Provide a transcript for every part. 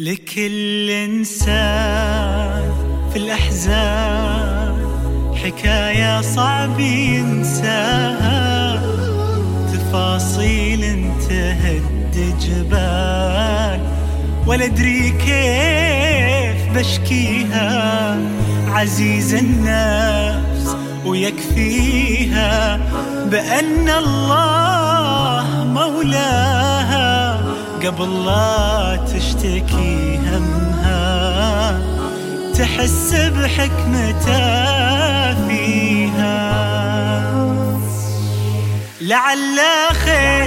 لكل إنسان في الأحزان حكاية صعب ينساها. تفاصيل تهد جبال ولا أدري كيف بشكيها. عزيز النفس ويكفيها بأن الله مولاها. قبل لا تشتكي همها تحس بحكمته فيها. لعل خير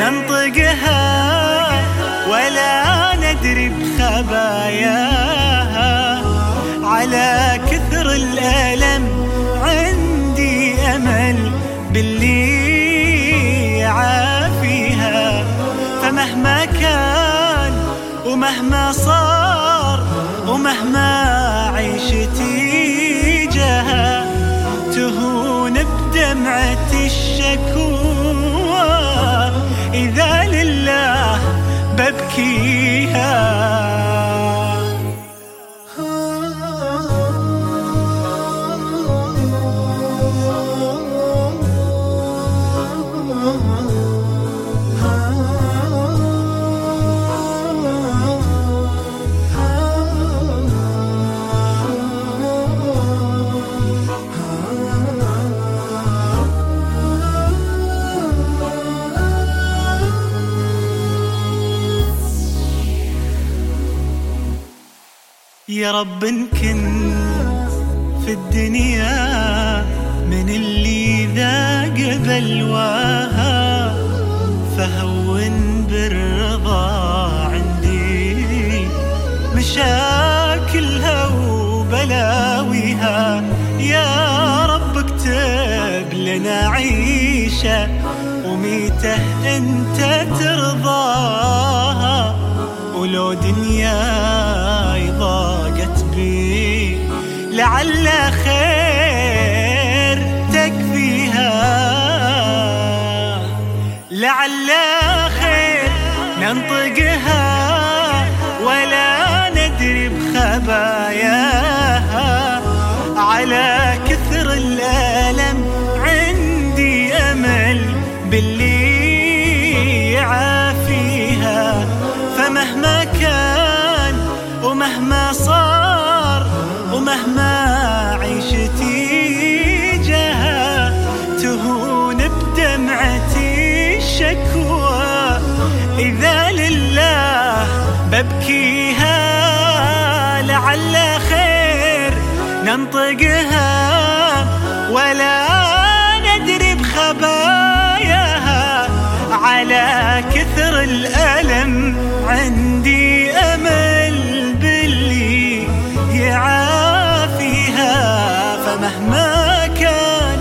ننطقها ولا ندري بخباياها. على كثر الألم عندي أمل باللي فمهما كان ومهما صار ومهما عيشتي جها تهون بدمعة الشكوى. إذا لله ببكيها يا رب إن كنت في الدنيا من اللي ذاق بلواها فهون بالرضا عندي. مشاكلها وبلاويها يا رب اكتب لنا عيشة وميتة انت ترضاها. ولو بي لعل خير تكفيها. لعل خير ننطقها ولا ندري بخباياها. على كثر الألم عندي أمل باللي يعافيها. فمهما كان ومهما صار ومهما ببكيها لعل خير ننطقها ولا ندري بخباياها. على كثر الألم عندي أمل باللي يعافيها. فمهما كان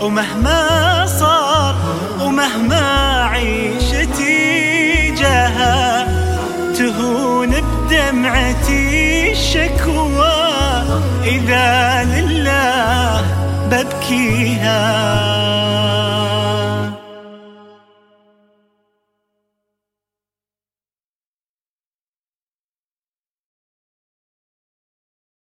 ومهما ببكيها.